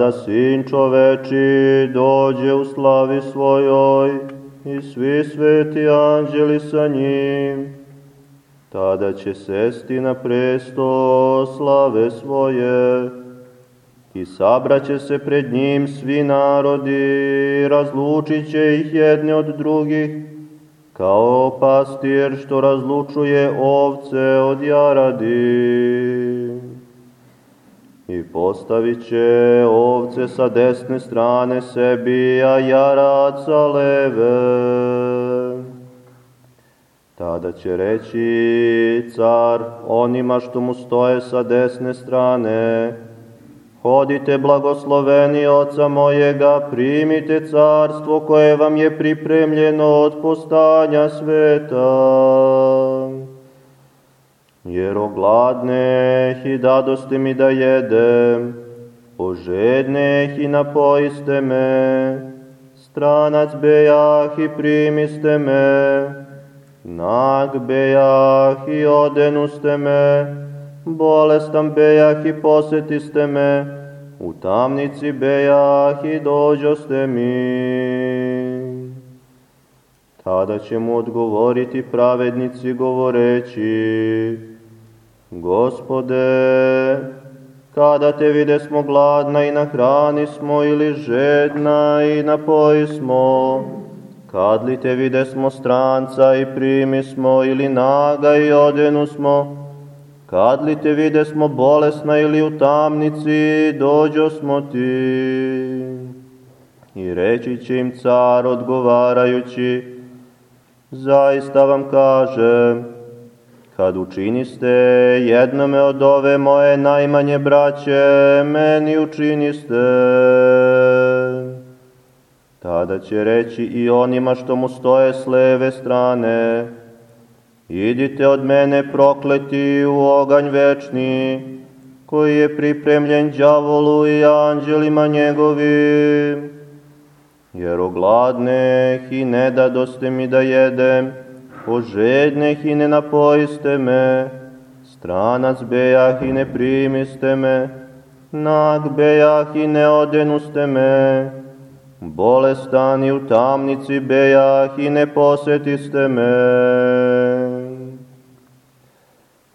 Kada sin čoveči dođe u slavi svojoj i svi sveti anđeli sa njim, tada će sesti na presto slave svoje i sabraće se pred njim svi narodi, razlučit će ih jedne od drugih, kao pastir što razlučuje ovce od jaradi. I postavit će ovce sa desne strane sebi, a jarad sa leve. Tada će reći car onima što mu stoje sa desne strane, Hodite blagosloveni oca mojega, primite carstvo koje vam je pripremljeno od postanja sveta. Jer ogladneh i dadoste mi da jedem, požedneh i napojiste me, stranac bejah i primiste me, nag bejah i odenuste me, bolestan bejah i posetiste me, u tamnici bejah i dođoste mi. Tada će mu odgovoriti pravednici govoreći, Gospode, kada te vide smo gladna i na hrani smo ili žedna i na poji smo, kad li te vide smo stranca i primi smo ili naga i odenu smo, Kad li te vide smo bolesna ili u tamnici, dođo smo ti. I reći će im car odgovarajući, zaista vam kažem, kad učiniste jednome od ove moje najmanje braće, meni učiniste. Tada će reći i onima što mu stoje s leve strane, Idite od mene prokleti u oganj večni, koji je pripremljen đavolu i anđelima njegovim. Jer ogladneh i ne dadoste mi da jedem, požedneh i ne napojiste me, stranac bejah i ne primiste me, nag bejah i ne odenuste me, bolestan i u tamnici bejah i ne posetiste me.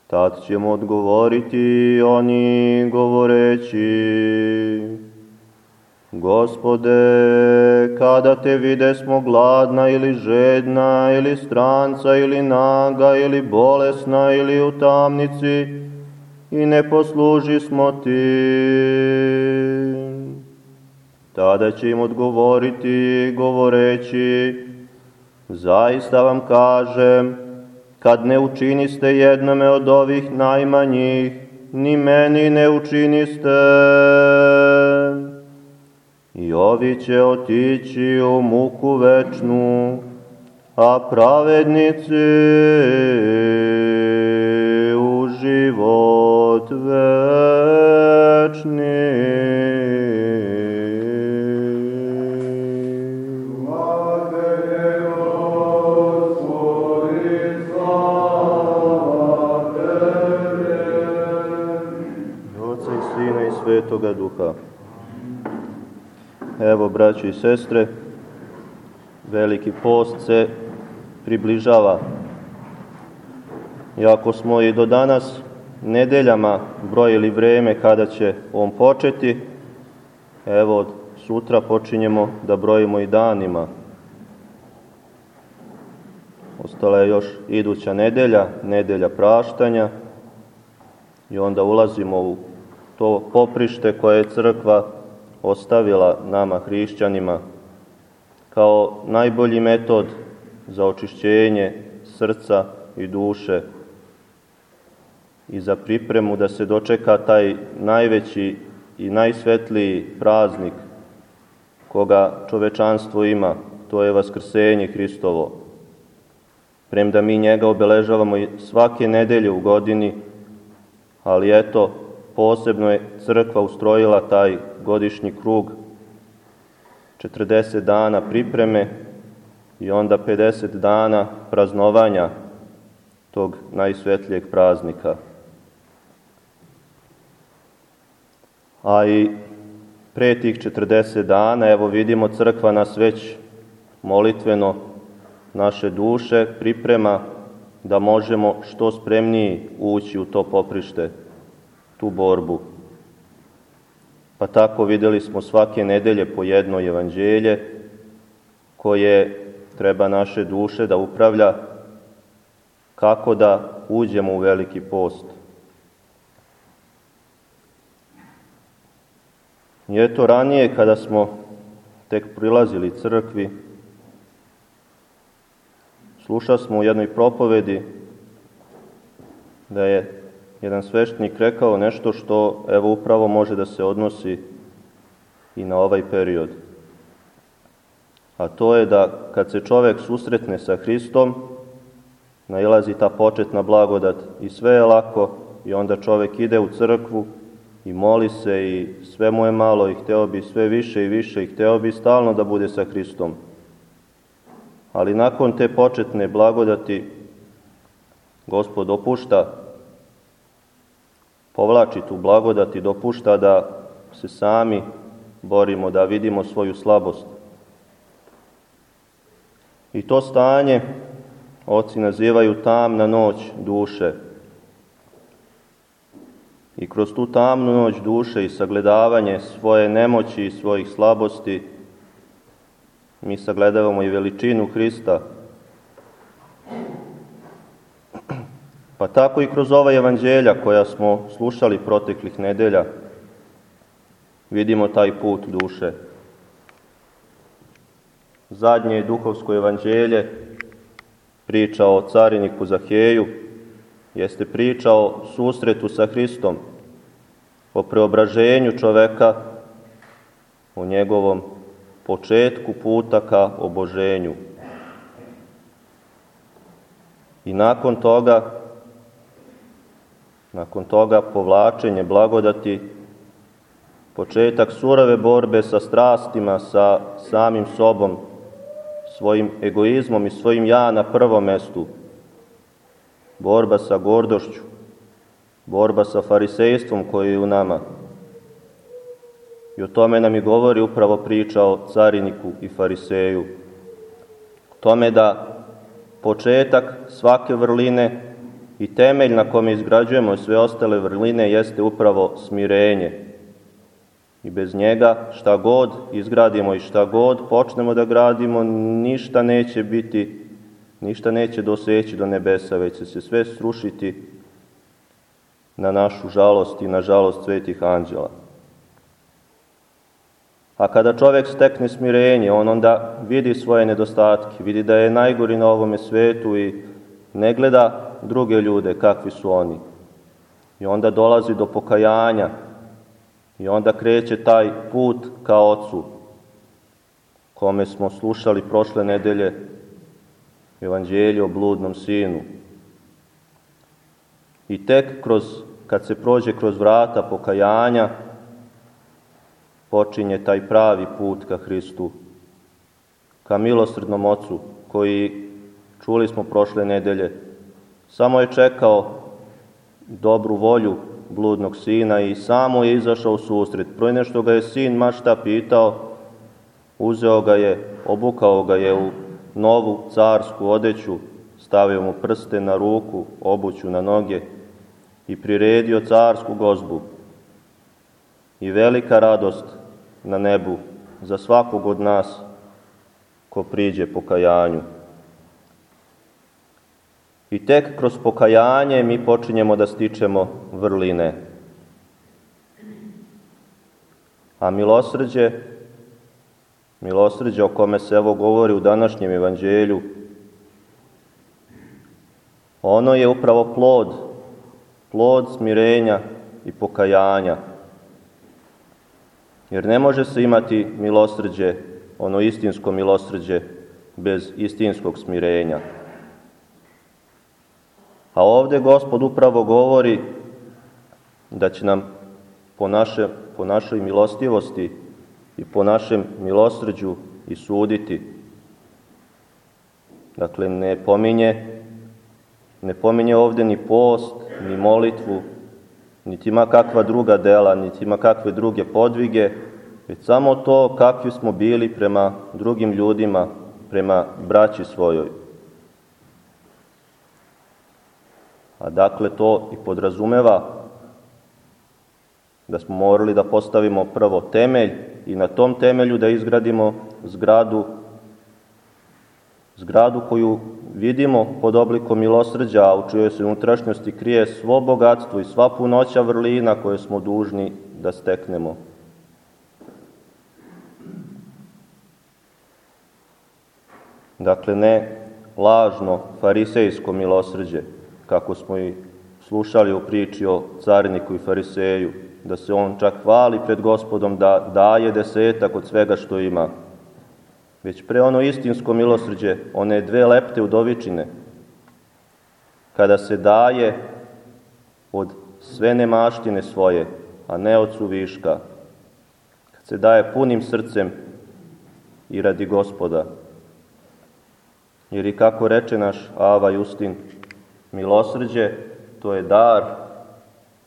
Tad ćemo odgovoriti oni govoreći, Gospode, kada te vide smo gladna ili žedna ili stranca ili naga ili bolesna ili u tamnici i ne posluži smo ti. Tada će im odgovoriti govoreći, zaista vam kažem, kad ne učiniste jednome od ovih najmanjih, ni meni ne učiniste. Ovi će otići u muku večnu, a pravednici u život večni. Svetoga Duha. Evo, braći i sestre, veliki post se približava. Iako smo i do danas nedeljama brojili vreme kada će on početi, evo, od sutra počinjemo da brojimo i danima. Ostala je još iduća nedelja, nedelja praštanja, i onda ulazimo u to poprište koje je crkva ostavila nama hrišćanima kao najbolji metod za očišćenje srca i duše i za pripremu da se dočeka taj najveći i najsvetliji praznik koga čovečanstvo ima, to je Vaskrsenje Hristovo. Premda mi njega obeležavamo svake nedelje u godini, ali eto, posebno je crkva ustrojila taj godišnji krug 40 dana pripreme i onda 50 dana praznovanja tog najsvetlijeg praznika. A i pre tih 40 dana, evo vidimo, crkva nas već molitveno naše duše priprema da možemo što spremniji ući u to poprište, tu borbu. Pa tako videli smo svake nedelje po jedno evanđelje koje treba naše duše da upravlja kako da uđemo u veliki post. I eto ranije kada smo tek prilazili crkvi, slušali smo u jednoj propovedi da je jedan sveštenik rekao nešto što evo upravo može da se odnosi i na ovaj period. A to je da kad se čovek susretne sa Hristom, nailazi ta početna blagodat i sve je lako i onda čovek ide u crkvu i moli se i sve mu je malo i hteo bi sve više i više i hteo bi stalno da bude sa Hristom. Ali nakon te početne blagodati Gospod opušta, povlači tu blagodat i dopušta da se sami borimo, da vidimo svoju slabost. I to stanje oci nazivaju tamna noć duše. I kroz tu tamnu noć duše i sagledavanje svoje nemoći i svojih slabosti, mi sagledavamo i veličinu Hrista. Pa tako i kroz ova evanđelja koja smo slušali proteklih nedelja, vidimo taj put duše. Zadnje duhovsko evanđelje, priča o cariniku Zaheju, jeste priča o susretu sa Hristom, o preobraženju čoveka, o njegovom početku puta ka oboženju. I nakon toga, nakon toga povlačenje blagodati, početak surove borbe sa strastima, sa samim sobom, svojim egoizmom i svojim ja na prvom mestu, borba sa gordošću, borba sa farisejstvom koje je u nama. I o tome nam i govori upravo priča o cariniku i fariseju. O tome da početak svake vrline i temelj na kome izgrađujemo sve ostale vrline jeste upravo smirenje. I bez njega šta god izgradimo i šta god počnemo da gradimo, ništa neće biti, ništa neće doseći do nebesa, već će se sve srušiti na našu žalost i na žalost svetih anđela. A kada čovek stekne smirenje, on onda vidi svoje nedostatke, vidi da je najgori na ovome svetu i ne gleda druge ljude kakvi su oni. I onda dolazi do pokajanja, I onda kreće taj put ka Otcu, kome smo slušali prošle nedelje evanđelje o bludnom sinu. I tek kroz, kad se prođe kroz vrata pokajanja, počinje taj pravi put ka Hristu, ka milosrdnom Ocu, koji, čuli smo prošle nedelje, samo je čekao dobru volju bludnog sina i samo je izašao u susret. Proj nešto ga je sin mašta pitao, uzeo ga je, obukao ga je u novu carsku odeću, stavio mu prste na ruku, obuću na noge i priredio carsku gozbu. I velika radost na nebu za svakog od nas ko priđe pokajanju. I tek kroz pokajanje mi počinjemo da stičemo vrline. A milosrđe, milosrđe o kome se evo govori u današnjem evanđelju, ono je upravo plod, plod smirenja i pokajanja. Jer ne može se imati milosrđe, ono istinsko milosrđe, bez istinskog smirenja. A ovde Gospod upravo govori da će nam po, naše, po našoj milostivosti i po našem milosrđu i suditi. Dakle, ne pominje, ne pominje ovde ni post, ni molitvu, niti ima kakva druga dela, niti ima kakve druge podvige, već samo to kakvi smo bili prema drugim ljudima, prema braći svojoj. A dakle to i podrazumeva da smo morali da postavimo prvo temelj i na tom temelju da izgradimo zgradu zgradu koju vidimo pod oblikom milosrđa, a u čujoj se unutrašnjosti krije svo bogatstvo i sva punoća vrlina koje smo dužni da steknemo. Dakle, ne lažno farisejsko milosrđe, kako smo i slušali u priči o cariniku i fariseju, da se on čak hvali pred gospodom da daje desetak od svega što ima, već pre ono istinsko milosrđe, one dve lepte udovičine, kada se daje od sve nemaštine svoje, a ne od suviška, kad se daje punim srcem i radi gospoda. Jer i kako reče naš Ava Justin, milosrđe to je dar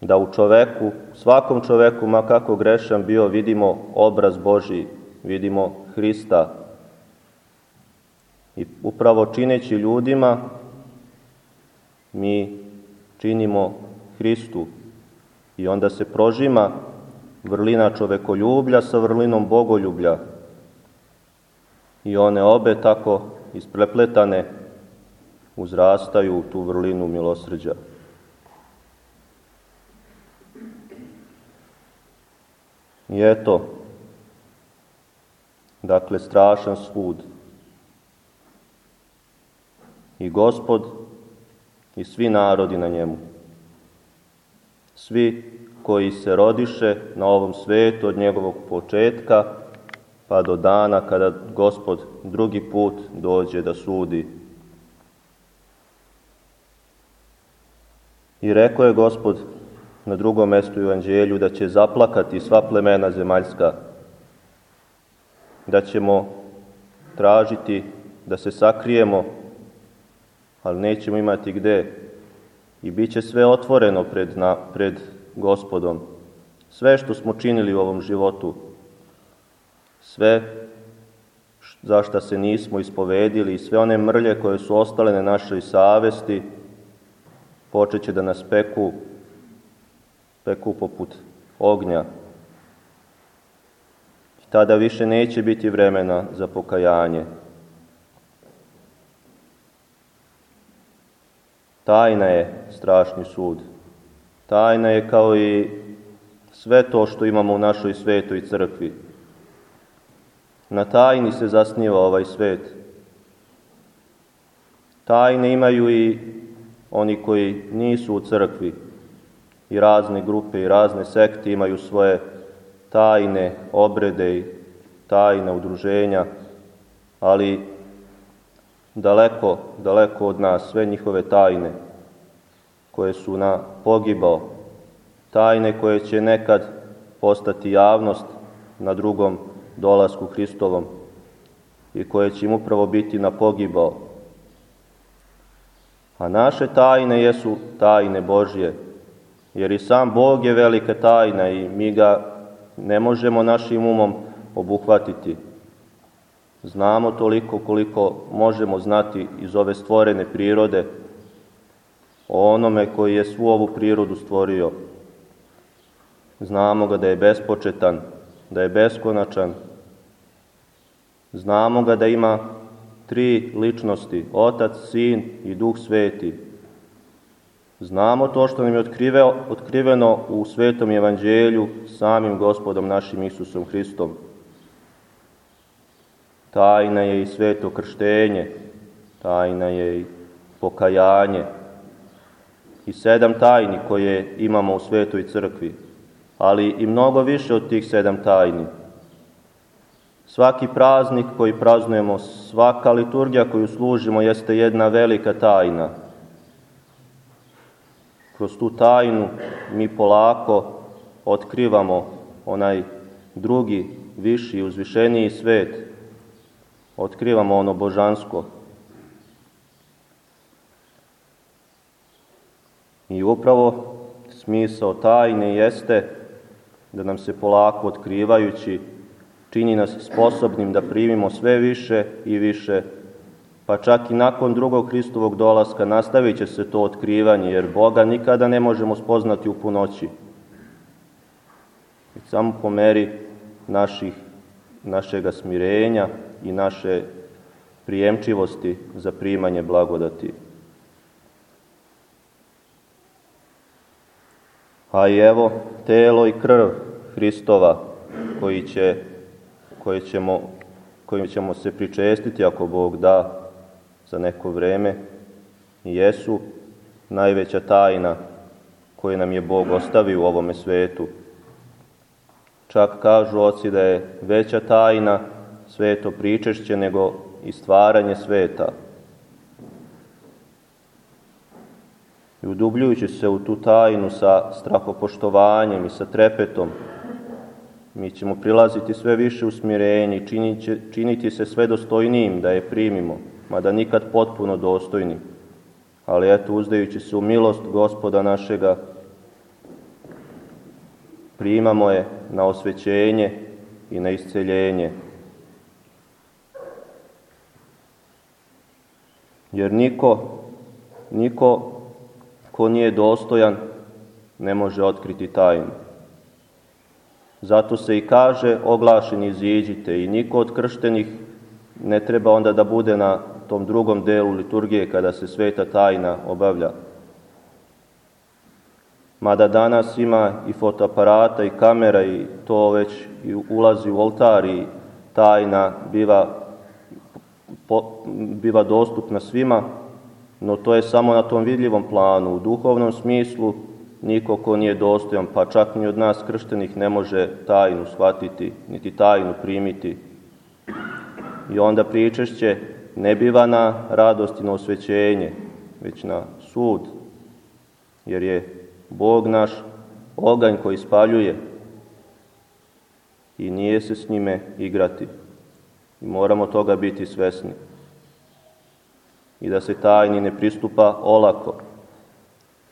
da u čoveku, svakom čoveku, ma kako grešan bio, vidimo obraz Boži, vidimo Hrista, I upravo čineći ljudima, mi činimo Hristu i onda se prožima vrlina čovekoljublja sa vrlinom bogoljublja. I one obe tako isprepletane uzrastaju u tu vrlinu milosrđa. I eto, dakle, strašan svud i gospod i svi narodi na njemu. Svi koji se rodiše na ovom svetu od njegovog početka pa do dana kada gospod drugi put dođe da sudi. I rekao je gospod na drugom mestu u Evanđelju da će zaplakati sva plemena zemaljska, da ćemo tražiti da se sakrijemo ali nećemo imati gde. I bit će sve otvoreno pred, na, pred gospodom. Sve što smo činili u ovom životu, sve zašta se nismo ispovedili i sve one mrlje koje su ostale na našoj savesti, počeće da nas peku, peku poput ognja. I tada više neće biti vremena za pokajanje. Tajna je strašni sud. Tajna je kao i sve to što imamo u našoj svetoj crkvi. Na tajni se zasniva ovaj svet. Tajne imaju i oni koji nisu u crkvi i razne grupe i razne sekte imaju svoje tajne obrede i tajna udruženja, ali daleko, daleko od nas, sve njihove tajne koje su na pogibao, tajne koje će nekad postati javnost na drugom dolasku Hristovom i koje će im upravo biti na pogibao. A naše tajne jesu tajne Božje, jer i sam Bog je velika tajna i mi ga ne možemo našim umom obuhvatiti. Znamo toliko koliko možemo znati iz ove stvorene prirode o onome koji je svu ovu prirodu stvorio. Znamo ga da je bespočetan, da je beskonačan. Znamo ga da ima tri ličnosti, Otac, Sin i Duh Sveti. Znamo to što nam je otkriveno u Svetom Evanđelju samim gospodom našim Isusom Hristom. Tajna je i sveto krštenje, tajna je i pokajanje i sedam tajni koje imamo u svetoj crkvi, ali i mnogo više od tih sedam tajni. Svaki praznik koji praznujemo, svaka liturgija koju služimo jeste jedna velika tajna. Kroz tu tajnu mi polako otkrivamo onaj drugi, viši, uzvišeniji svet, otkrivamo ono božansko. I upravo smisao tajne jeste da nam se polako otkrivajući čini nas sposobnim da primimo sve više i više, pa čak i nakon drugog Hristovog dolaska nastavit će se to otkrivanje, jer Boga nikada ne možemo spoznati u punoći. Samo po meri naših, našega smirenja i naše prijemčivosti za primanje blagodati. A i evo, telo i krv Hristova koji će, koji ćemo, kojim ćemo se pričestiti ako Bog da za neko vreme jesu najveća tajna koju nam je Bog ostavio u ovome svetu. Čak kažu oci da je veća tajna sveto pričešće nego i stvaranje sveta. I udubljujući se u tu tajnu sa strahopoštovanjem i sa trepetom, mi ćemo prilaziti sve više u smirenje činiti, činiti se sve dostojnijim da je primimo, mada nikad potpuno dostojni. Ali eto, uzdajući se u milost gospoda našega, primamo je na osvećenje i na isceljenje. Jer niko, niko ko nije dostojan ne može otkriti tajnu. Zato se i kaže oglašeni iziđite i niko od krštenih ne treba onda da bude na tom drugom delu liturgije kada se sveta tajna obavlja. Mada danas ima i fotoaparata i kamera i to već i ulazi u oltar i tajna biva, po, biva dostupna svima, no to je samo na tom vidljivom planu. U duhovnom smislu niko ko nije dostojan, pa čak ni od nas krštenih ne može tajnu shvatiti, niti tajnu primiti. I onda pričešće ne biva na radost i na osvećenje, već na sud, jer je Bog naš oganj koji spaljuje i nije se s njime igrati. I moramo toga biti svesni. I da se tajni ne pristupa olako,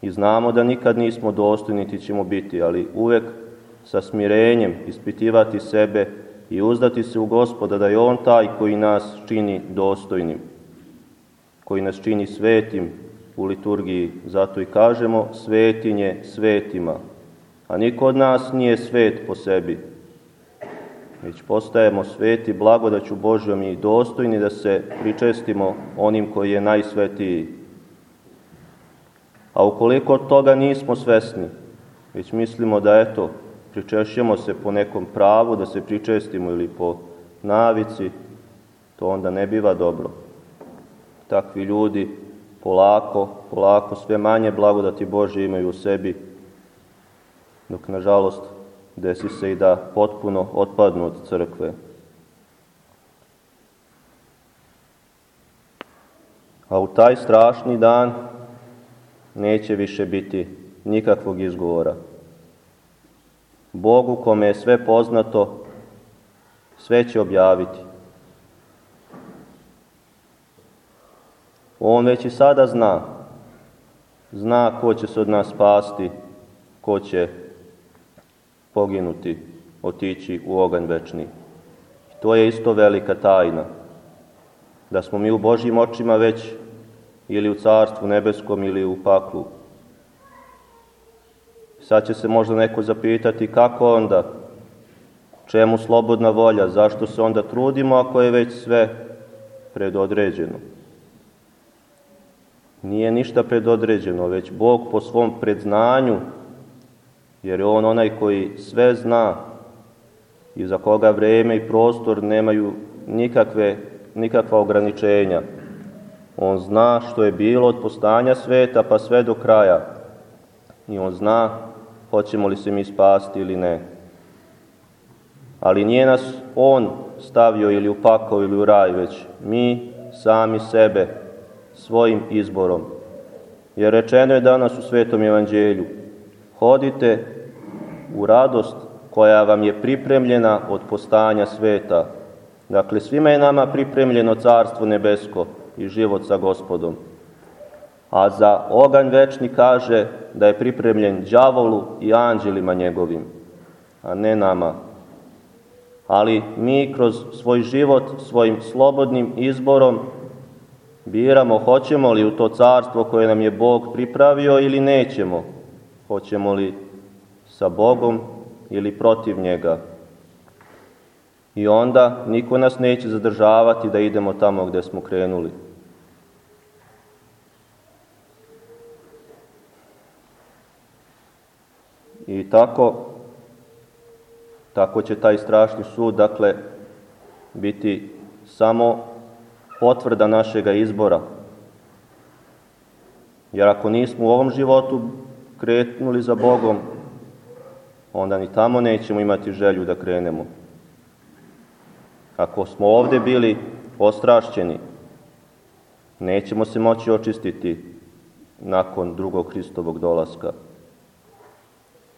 I znamo da nikad nismo dostojni niti ćemo biti, ali uvek sa smirenjem ispitivati sebe i uzdati se u gospoda da je On taj koji nas čini dostojnim, koji nas čini svetim u liturgiji. Zato i kažemo svetinje svetima. A niko od nas nije svet po sebi, već postajemo sveti blagodaću Božjom i dostojni da se pričestimo onim koji je najsvetiji A ukoliko toga nismo svesni, već mislimo da eto, pričešćemo se po nekom pravu, da se pričestimo ili po navici, to onda ne biva dobro. Takvi ljudi polako, polako sve manje blagodati Bože imaju u sebi, dok nažalost desi se i da potpuno otpadnu od crkve. A u taj strašni dan neće više biti nikakvog izgovora. Bogu kome je sve poznato, sve će objaviti. On već i sada zna. Zna ko će se od nas spasti, ko će poginuti, otići u oganj večni. I to je isto velika tajna. Da smo mi u Božjim očima već ili u carstvu nebeskom ili u paklu. Sad će se možda neko zapitati kako onda, čemu slobodna volja, zašto se onda trudimo ako je već sve predodređeno. Nije ništa predodređeno, već Bog po svom predznanju, jer je On onaj koji sve zna i za koga vreme i prostor nemaju nikakve, nikakva ograničenja. On zna što je bilo od postanja sveta pa sve do kraja. I on zna hoćemo li se mi spasti ili ne. Ali nije nas on stavio ili u pakao ili u raj, već mi sami sebe svojim izborom. Jer rečeno je danas u Svetom Evanđelju, hodite u radost koja vam je pripremljena od postanja sveta. Dakle, svima je nama pripremljeno Carstvo nebesko, i život sa gospodom. A za oganj večni kaže, da je pripremljen đavolu i anđelima njegovim, a ne nama. Ali mi kroz svoj život, svojim slobodnim izborom biramo hoćemo li u to carstvo koje nam je Bog pripravio ili nećemo. Hoćemo li sa Bogom ili protiv njega. I onda niko nas neće zadržavati da idemo tamo gde smo krenuli. Tako, tako će taj strašni sud, dakle, biti samo potvrda našega izbora. Jer ako nismo u ovom životu kretnuli za Bogom, onda ni tamo nećemo imati želju da krenemo. Ako smo ovde bili ostrašćeni, nećemo se moći očistiti nakon drugog Hristovog dolaska.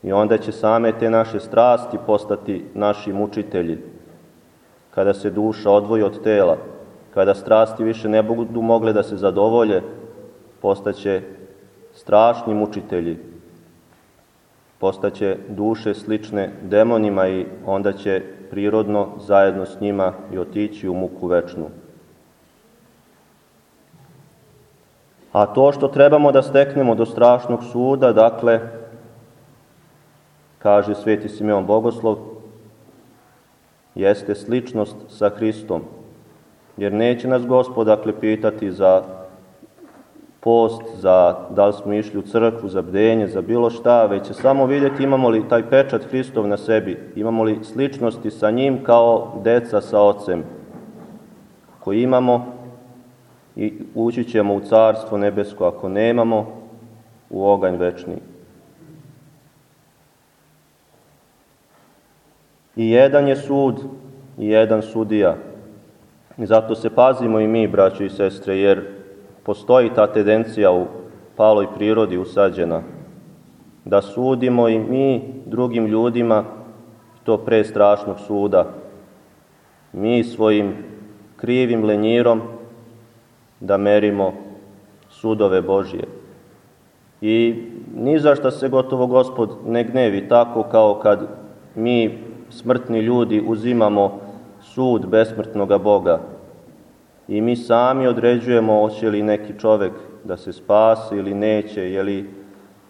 I onda će same te naše strasti postati naši mučitelji. Kada se duša odvoji od tela, kada strasti više ne budu mogle da se zadovolje, postaće strašni mučitelji. Postaće duše slične demonima i onda će prirodno zajedno s njima i otići u muku večnu. A to što trebamo da steknemo do strašnog suda, dakle, kaže sveti Simeon Bogoslov, jeste sličnost sa Hristom. Jer neće nas gospod dakle pitati za post, za da li smo išli u crkvu, za bdenje, za bilo šta, već će samo vidjeti imamo li taj pečat Hristov na sebi, imamo li sličnosti sa njim kao deca sa ocem. Ako imamo, i ući ćemo u carstvo nebesko, ako nemamo, u oganj večni. I jedan je sud, i jedan sudija. I zato se pazimo i mi, braći i sestre, jer postoji ta tendencija u paloj prirodi usađena, da sudimo i mi drugim ljudima to pre strašnog suda. Mi svojim krivim lenjirom da merimo sudove Božije. I ni za šta se gotovo gospod ne gnevi tako kao kad mi smrtni ljudi uzimamo sud besmrtnoga Boga i mi sami određujemo hoće li neki čovek da se spasi ili neće, je li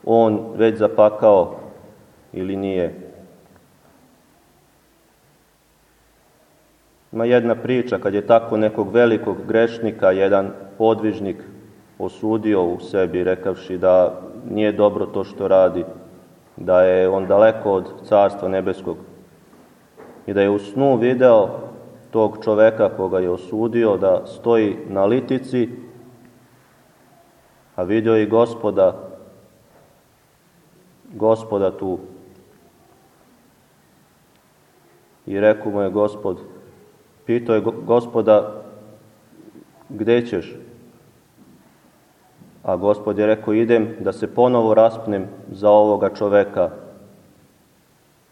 on već zapakao ili nije. Ima jedna priča kad je tako nekog velikog grešnika jedan podvižnik osudio u sebi rekavši da nije dobro to što radi, da je on daleko od carstva nebeskog i da je u snu video tog čoveka koga je osudio da stoji na litici, a vidio i gospoda, gospoda tu. I rekao mu je gospod, pitao je gospoda, gde ćeš? A gospod je rekao, idem da se ponovo raspnem za ovoga čoveka,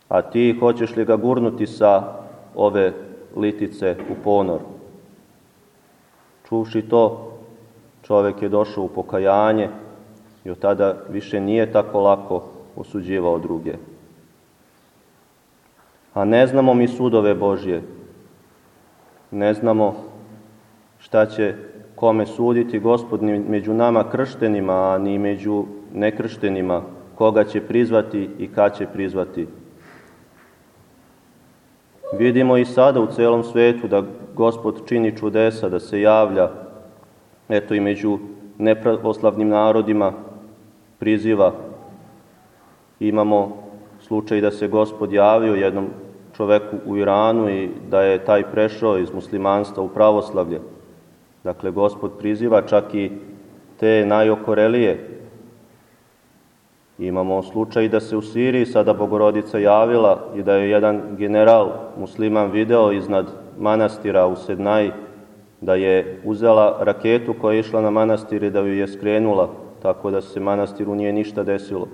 a ti hoćeš li ga gurnuti sa ove litice u ponor. Čuvši to, čovek je došao u pokajanje i od tada više nije tako lako osuđivao druge. A ne znamo mi sudove Božje. Ne znamo šta će kome suditi gospod ni među nama krštenima, a ni među nekrštenima, koga će prizvati i kad će prizvati. Vidimo i sada u celom svetu da Gospod čini čudesa, da se javlja, eto i među nepravoslavnim narodima priziva. Imamo slučaj da se Gospod javio jednom čoveku u Iranu i da je taj prešao iz muslimanstva u pravoslavlje. Dakle, Gospod priziva čak i te najokorelije Imamo slučaj da se u Siriji sada Bogorodica javila i da je jedan general musliman video iznad manastira u Sednaji da je uzela raketu koja je išla na manastir i da ju je skrenula, tako da se manastiru nije ništa desilo.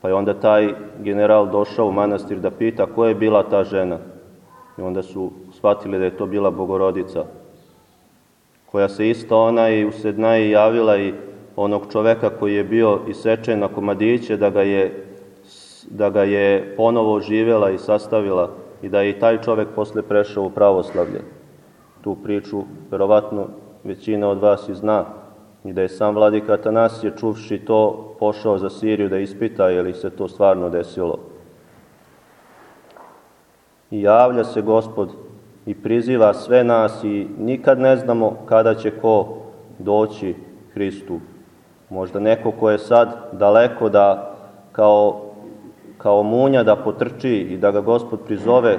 Pa je onda taj general došao u manastir da pita ko je bila ta žena. I onda su shvatili da je to bila Bogorodica, koja se isto ona i u Sednaji javila i onog čoveka koji je bio isečen na komadiće, da ga je, da ga je ponovo živela i sastavila i da je i taj čovek posle prešao u pravoslavlje. Tu priču, verovatno, većina od vas i zna i da je sam vladika Atanasije čuvši to pošao za Siriju da ispita je li se to stvarno desilo. I javlja se gospod i priziva sve nas i nikad ne znamo kada će ko doći Hristu. Možda neko ko je sad daleko da kao, kao munja da potrči i da ga gospod prizove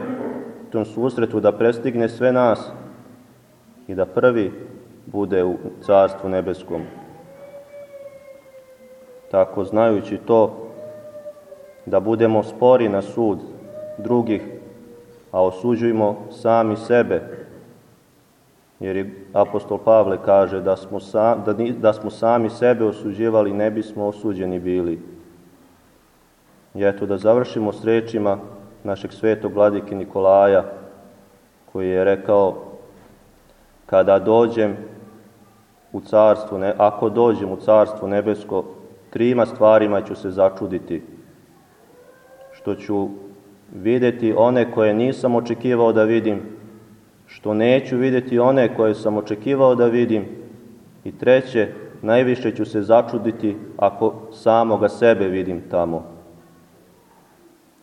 tom susretu da prestigne sve nas i da prvi bude u Carstvu nebeskom. Tako znajući to, da budemo spori na sud drugih, a osuđujemo sami sebe, jer je apostol Pavle kaže da smo, sa, da, da smo sami sebe osuđivali, ne bismo osuđeni bili. I eto da završimo s rečima našeg svetog vladike Nikolaja, koji je rekao, kada dođem u carstvo, ne, ako dođem u carstvo nebesko, trima stvarima ću se začuditi. Što ću videti one koje nisam očekivao da vidim, što neću videti one koje sam očekivao da vidim i treće, najviše ću se začuditi ako samoga sebe vidim tamo.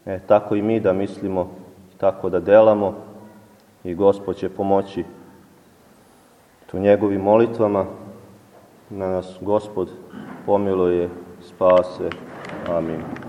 E, tako i mi da mislimo, tako da delamo i Gospod će pomoći tu njegovim molitvama na nas Gospod pomiluje, spase. Amin.